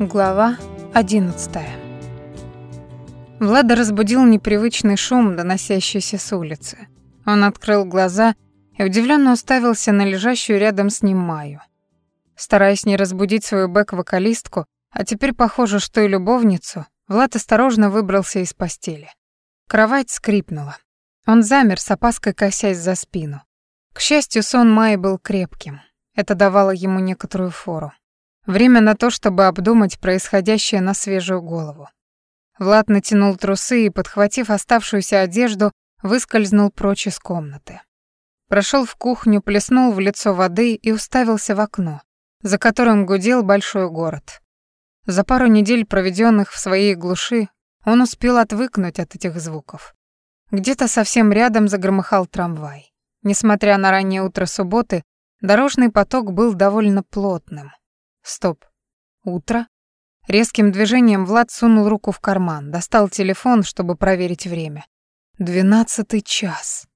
Глава 11. Влада разбудил непривычный шум, доносящийся с улицы. Он открыл глаза и удивленно уставился на лежащую рядом с ним Маю. Стараясь не разбудить свою бэк-вокалистку, а теперь похоже, что и любовницу, Влад осторожно выбрался из постели. Кровать скрипнула. Он замер с опаской косясь за спину. К счастью, сон Майи был крепким. Это давало ему некоторую фору. Время на то, чтобы обдумать происходящее на свежую голову. Влад натянул трусы и, подхватив оставшуюся одежду, выскользнул прочь из комнаты. Прошел в кухню, плеснул в лицо воды и уставился в окно, за которым гудел большой город. За пару недель, проведенных в своей глуши, он успел отвыкнуть от этих звуков. Где-то совсем рядом загромыхал трамвай. Несмотря на раннее утро субботы, дорожный поток был довольно плотным — Стоп. Утро. Резким движением Влад сунул руку в карман, достал телефон, чтобы проверить время. Двенадцатый час.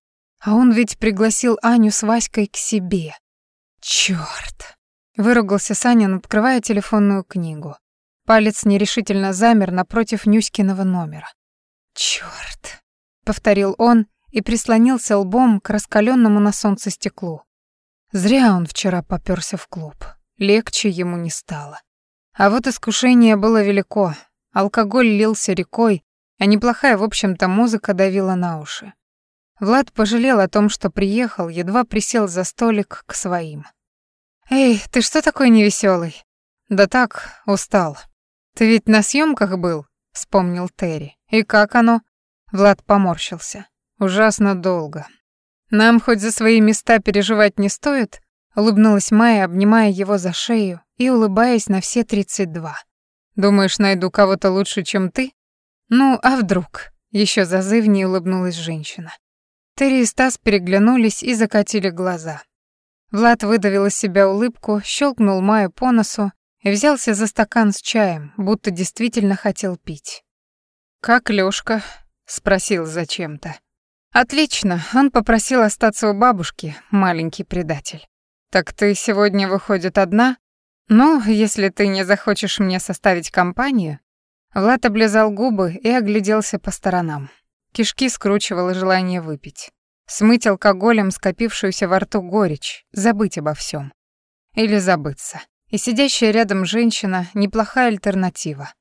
А он ведь пригласил Аню с Васькой к себе. Чёрт. Выругался Саня, открывая телефонную книгу. Палец нерешительно замер напротив Нюськиного номера. «Чёрт!» — повторил он и прислонился лбом к раскаленному на солнце стеклу. Зря он вчера попёрся в клуб легче ему не стало. А вот искушение было велико, алкоголь лился рекой, а неплохая, в общем-то, музыка давила на уши. Влад пожалел о том, что приехал, едва присел за столик к своим. «Эй, ты что такой невеселый? «Да так, устал. Ты ведь на съемках был?» — вспомнил Терри. «И как оно?» Влад поморщился. «Ужасно долго. Нам хоть за свои места переживать не стоит?» Улыбнулась Майя, обнимая его за шею и улыбаясь на все тридцать два. «Думаешь, найду кого-то лучше, чем ты?» «Ну, а вдруг?» — еще зазывнее улыбнулась женщина. Терри и Стас переглянулись и закатили глаза. Влад выдавил из себя улыбку, щелкнул Майю по носу и взялся за стакан с чаем, будто действительно хотел пить. «Как Лёшка?» — спросил зачем-то. «Отлично, он попросил остаться у бабушки, маленький предатель». «Так ты сегодня, выходит, одна? Ну, если ты не захочешь мне составить компанию?» Влад облизал губы и огляделся по сторонам. Кишки скручивало желание выпить. Смыть алкоголем скопившуюся во рту горечь, забыть обо всем. Или забыться. И сидящая рядом женщина — неплохая альтернатива.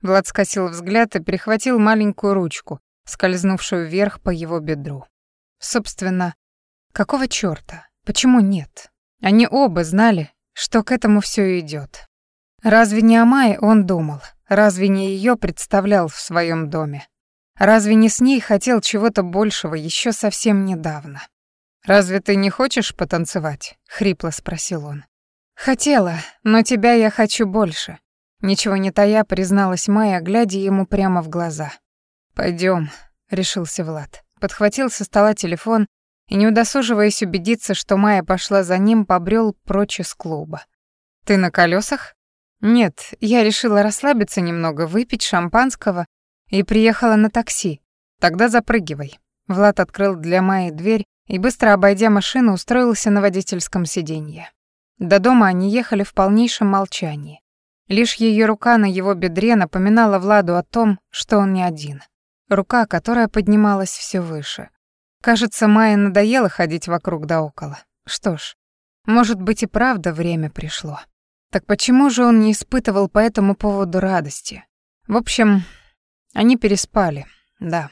Влад скосил взгляд и перехватил маленькую ручку, скользнувшую вверх по его бедру. Собственно, какого чёрта? Почему нет? Они оба знали, что к этому все идет. Разве не о Майе он думал? Разве не ее представлял в своем доме? Разве не с ней хотел чего-то большего еще совсем недавно? «Разве ты не хочешь потанцевать?» — хрипло спросил он. «Хотела, но тебя я хочу больше», — ничего не тая призналась Майя, глядя ему прямо в глаза. Пойдем, решился Влад. Подхватил со стола телефон и, не удосуживаясь убедиться, что Майя пошла за ним, побрел прочь из клуба. «Ты на колесах? «Нет, я решила расслабиться немного, выпить шампанского и приехала на такси. Тогда запрыгивай». Влад открыл для Майи дверь и, быстро обойдя машину, устроился на водительском сиденье. До дома они ехали в полнейшем молчании. Лишь ее рука на его бедре напоминала Владу о том, что он не один. Рука, которая поднималась все выше. Кажется, Майе надоело ходить вокруг да около. Что ж, может быть и правда время пришло. Так почему же он не испытывал по этому поводу радости? В общем, они переспали, да.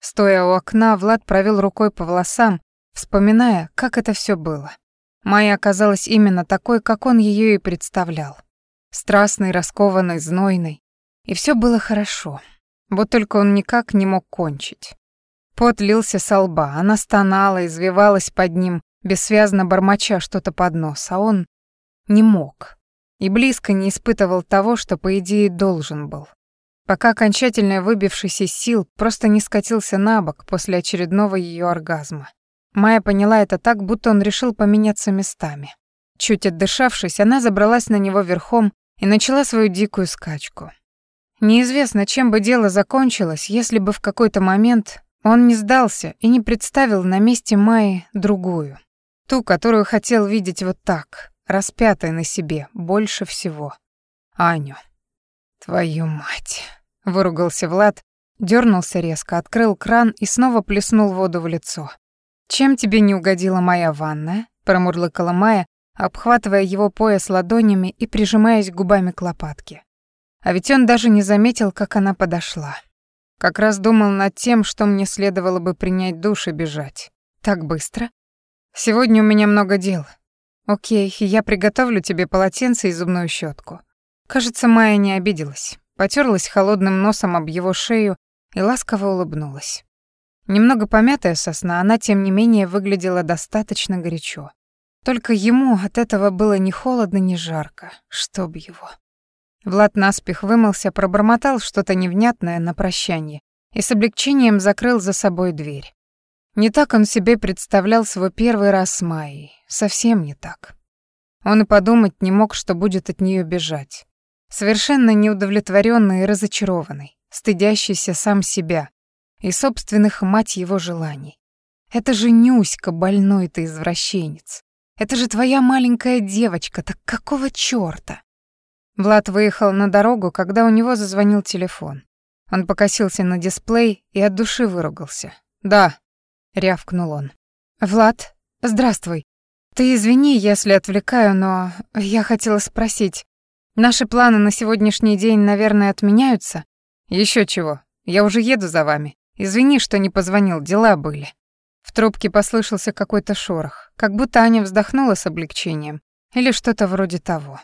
Стоя у окна, Влад провел рукой по волосам, вспоминая, как это все было. Майя оказалась именно такой, как он ее и представлял. Страстной, раскованной, знойной. И все было хорошо. Вот только он никак не мог кончить. Пот лился со лба, она стонала, извивалась под ним, бессвязно бормоча что-то под нос, а он не мог. И близко не испытывал того, что, по идее, должен был. Пока окончательно выбившись из сил, просто не скатился на бок после очередного ее оргазма. Майя поняла это так, будто он решил поменяться местами. Чуть отдышавшись, она забралась на него верхом и начала свою дикую скачку. Неизвестно, чем бы дело закончилось, если бы в какой-то момент он не сдался и не представил на месте Майи другую. Ту, которую хотел видеть вот так, распятой на себе, больше всего. Аню. «Твою мать!» — выругался Влад, дернулся резко, открыл кран и снова плеснул воду в лицо. «Чем тебе не угодила моя ванная?» — промурлыкала Майя, обхватывая его пояс ладонями и прижимаясь губами к лопатке. А ведь он даже не заметил, как она подошла. Как раз думал над тем, что мне следовало бы принять душ и бежать. Так быстро? Сегодня у меня много дел. Окей, я приготовлю тебе полотенце и зубную щетку. Кажется, Майя не обиделась. Потерлась холодным носом об его шею и ласково улыбнулась. Немного помятая сосна, она, тем не менее, выглядела достаточно горячо. Только ему от этого было ни холодно, ни жарко. Чтоб его. Влад наспех вымылся, пробормотал что-то невнятное на прощание и с облегчением закрыл за собой дверь. Не так он себе представлял свой первый раз с Майей. Совсем не так. Он и подумать не мог, что будет от нее бежать. Совершенно неудовлетворенный и разочарованный, стыдящийся сам себя и собственных мать его желаний. Это же Нюська, больной ты извращенец. Это же твоя маленькая девочка, так какого чёрта? Влад выехал на дорогу, когда у него зазвонил телефон. Он покосился на дисплей и от души выругался. «Да», — рявкнул он. «Влад, здравствуй. Ты извини, если отвлекаю, но я хотела спросить. Наши планы на сегодняшний день, наверное, отменяются? Еще чего, я уже еду за вами. Извини, что не позвонил, дела были». В трубке послышался какой-то шорох, как будто Аня вздохнула с облегчением или что-то вроде того.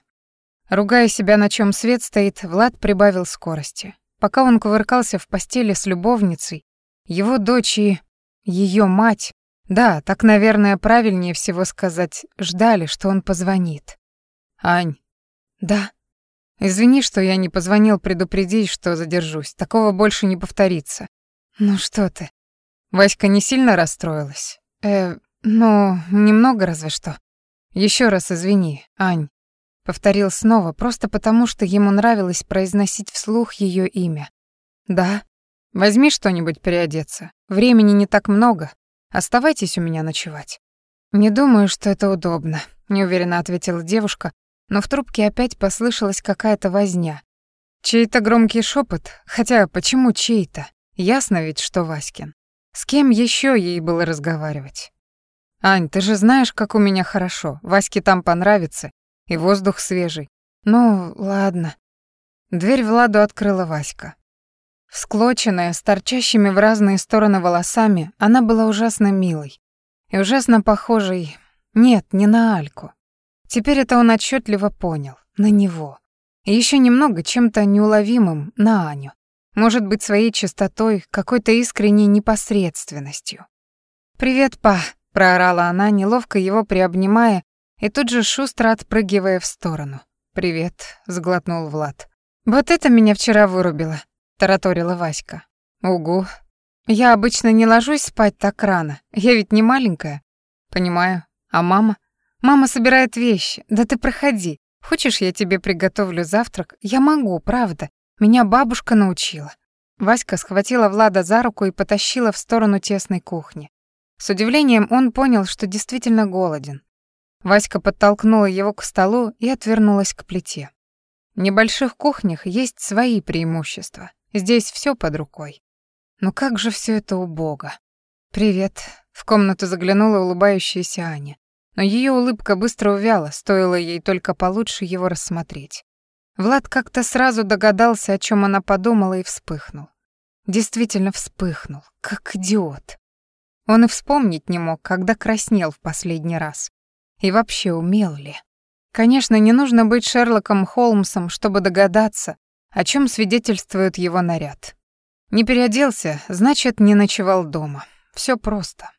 Ругая себя, на чем свет стоит, Влад прибавил скорости. Пока он кувыркался в постели с любовницей, его дочь и ее мать, да, так, наверное, правильнее всего сказать, ждали, что он позвонит. «Ань». «Да». «Извини, что я не позвонил предупредить, что задержусь. Такого больше не повторится». «Ну что ты?» Васька не сильно расстроилась. «Э, ну, немного разве что. Еще раз извини, Ань. Повторил снова, просто потому, что ему нравилось произносить вслух ее имя. «Да. Возьми что-нибудь переодеться. Времени не так много. Оставайтесь у меня ночевать». «Не думаю, что это удобно», — неуверенно ответила девушка, но в трубке опять послышалась какая-то возня. Чей-то громкий шепот, хотя почему чей-то? Ясно ведь, что Васькин. С кем еще ей было разговаривать? «Ань, ты же знаешь, как у меня хорошо. Ваське там понравится, и воздух свежий. Ну, ладно. Дверь Владу открыла Васька. Всклоченная, с торчащими в разные стороны волосами, она была ужасно милой и ужасно похожей... Нет, не на Альку. Теперь это он отчетливо понял. На него. И еще немного чем-то неуловимым на Аню. Может быть, своей чистотой, какой-то искренней непосредственностью. «Привет, па!» — проорала она, неловко его приобнимая и тут же шустро отпрыгивая в сторону. «Привет», — сглотнул Влад. «Вот это меня вчера вырубило», — тараторила Васька. «Угу. Я обычно не ложусь спать так рано. Я ведь не маленькая». «Понимаю. А мама?» «Мама собирает вещи. Да ты проходи. Хочешь, я тебе приготовлю завтрак? Я могу, правда. Меня бабушка научила». Васька схватила Влада за руку и потащила в сторону тесной кухни. С удивлением он понял, что действительно голоден. Васька подтолкнула его к столу и отвернулась к плите. В небольших кухнях есть свои преимущества. Здесь все под рукой. Но как же все это убого. «Привет», — в комнату заглянула улыбающаяся Аня. Но ее улыбка быстро увяла, стоило ей только получше его рассмотреть. Влад как-то сразу догадался, о чем она подумала, и вспыхнул. Действительно вспыхнул, как идиот. Он и вспомнить не мог, когда краснел в последний раз. И вообще умел ли? Конечно, не нужно быть Шерлоком Холмсом, чтобы догадаться, о чем свидетельствует его наряд. Не переоделся, значит, не ночевал дома. Все просто.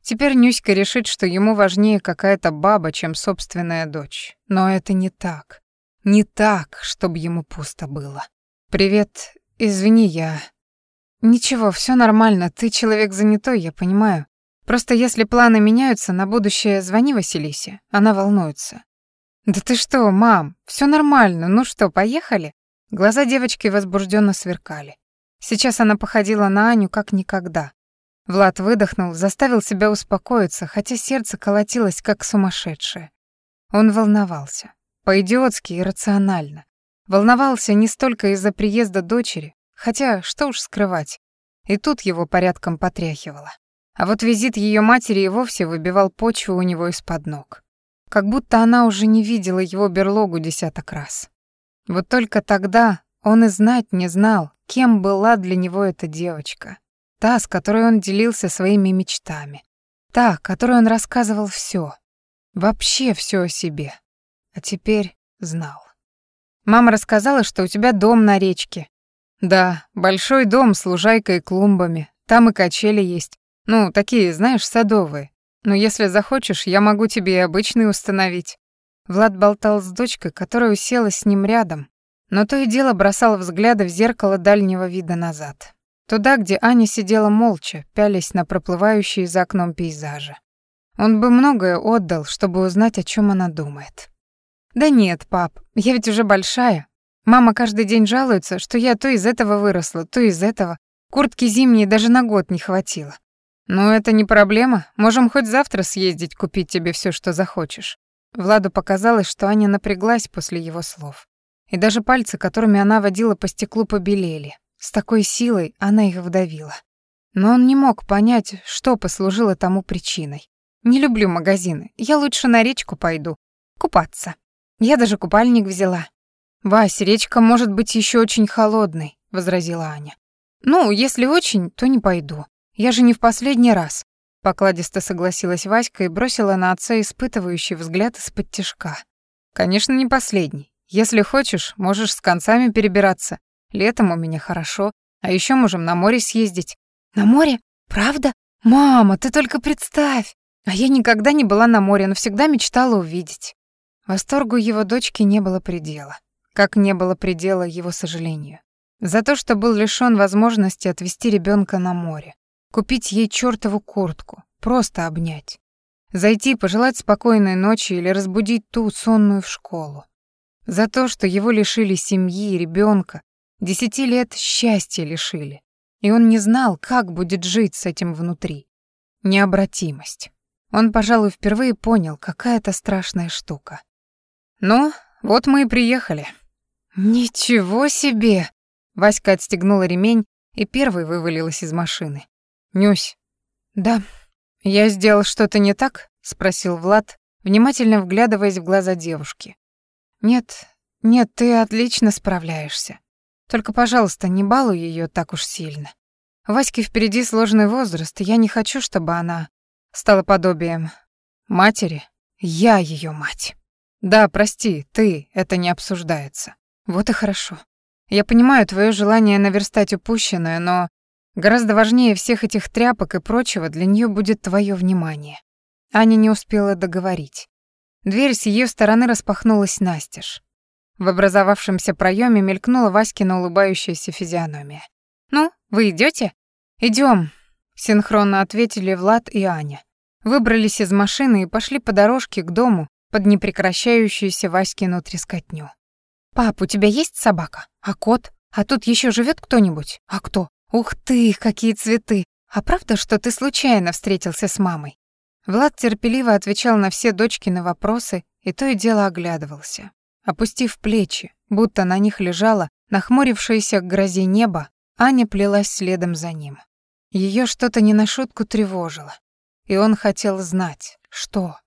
Теперь Нюська решит, что ему важнее какая-то баба, чем собственная дочь. Но это не так. Не так, чтобы ему пусто было. «Привет, извини, я...» «Ничего, все нормально, ты человек занятой, я понимаю. Просто если планы меняются на будущее, звони Василисе, она волнуется. Да ты что, мам, все нормально. Ну что, поехали? Глаза девочки возбужденно сверкали. Сейчас она походила на Аню как никогда. Влад выдохнул, заставил себя успокоиться, хотя сердце колотилось как сумасшедшее. Он волновался, по-идиотски и рационально. Волновался не столько из-за приезда дочери, хотя, что уж скрывать, и тут его порядком потряхивало. А вот визит ее матери и вовсе выбивал почву у него из-под ног. Как будто она уже не видела его берлогу десяток раз. Вот только тогда он и знать не знал, кем была для него эта девочка. Та, с которой он делился своими мечтами. Та, которой он рассказывал все, Вообще все о себе. А теперь знал. Мама рассказала, что у тебя дом на речке. Да, большой дом с лужайкой и клумбами. Там и качели есть. Ну, такие, знаешь, садовые. Но если захочешь, я могу тебе и обычные установить. Влад болтал с дочкой, которая уселась с ним рядом, но то и дело бросал взгляды в зеркало дальнего вида назад. Туда, где Аня сидела молча, пялясь на проплывающие за окном пейзажи. Он бы многое отдал, чтобы узнать, о чем она думает. «Да нет, пап, я ведь уже большая. Мама каждый день жалуется, что я то из этого выросла, то из этого. Куртки зимние даже на год не хватило. «Ну, это не проблема. Можем хоть завтра съездить купить тебе все, что захочешь». Владу показалось, что Аня напряглась после его слов. И даже пальцы, которыми она водила по стеклу, побелели. С такой силой она их вдавила. Но он не мог понять, что послужило тому причиной. «Не люблю магазины. Я лучше на речку пойду. Купаться. Я даже купальник взяла». «Вась, речка может быть еще очень холодной», — возразила Аня. «Ну, если очень, то не пойду. Я же не в последний раз». Покладисто согласилась Васька и бросила на отца испытывающий взгляд из-под тишка. «Конечно, не последний. Если хочешь, можешь с концами перебираться. Летом у меня хорошо. А еще можем на море съездить». «На море? Правда? Мама, ты только представь!» А я никогда не была на море, но всегда мечтала увидеть. Восторгу его дочки не было предела, как не было предела его сожалению. За то, что был лишён возможности отвезти ребёнка на море, купить ей чёртову куртку, просто обнять. Зайти, пожелать спокойной ночи или разбудить ту сонную в школу. За то, что его лишили семьи, ребёнка, десяти лет счастья лишили. И он не знал, как будет жить с этим внутри. Необратимость. Он, пожалуй, впервые понял, какая это страшная штука. «Ну, вот мы и приехали». «Ничего себе!» Васька отстегнула ремень и первой вывалилась из машины. «Нюсь». «Да». «Я сделал что-то не так?» — спросил Влад, внимательно вглядываясь в глаза девушки. «Нет, нет, ты отлично справляешься. Только, пожалуйста, не балуй ее так уж сильно. У Васьки впереди сложный возраст, и я не хочу, чтобы она стала подобием матери. Я ее мать. Да, прости, ты, это не обсуждается. Вот и хорошо. Я понимаю твое желание наверстать упущенное, но гораздо важнее всех этих тряпок и прочего для нее будет твое внимание. Аня не успела договорить. Дверь с ее стороны распахнулась настежь. В образовавшемся проеме мелькнула Васькина улыбающаяся физиономия. «Ну, вы идете? Идем, синхронно ответили Влад и Аня. Выбрались из машины и пошли по дорожке к дому под непрекращающуюся Васькину трескотню. «Пап, у тебя есть собака? А кот? А тут еще живет кто-нибудь? А кто? Ух ты, какие цветы! А правда, что ты случайно встретился с мамой?» Влад терпеливо отвечал на все дочкины вопросы и то и дело оглядывался. Опустив плечи, будто на них лежало нахмурившееся к грозе небо, Аня плелась следом за ним. Ее что-то не на шутку тревожило. И он хотел знать, что.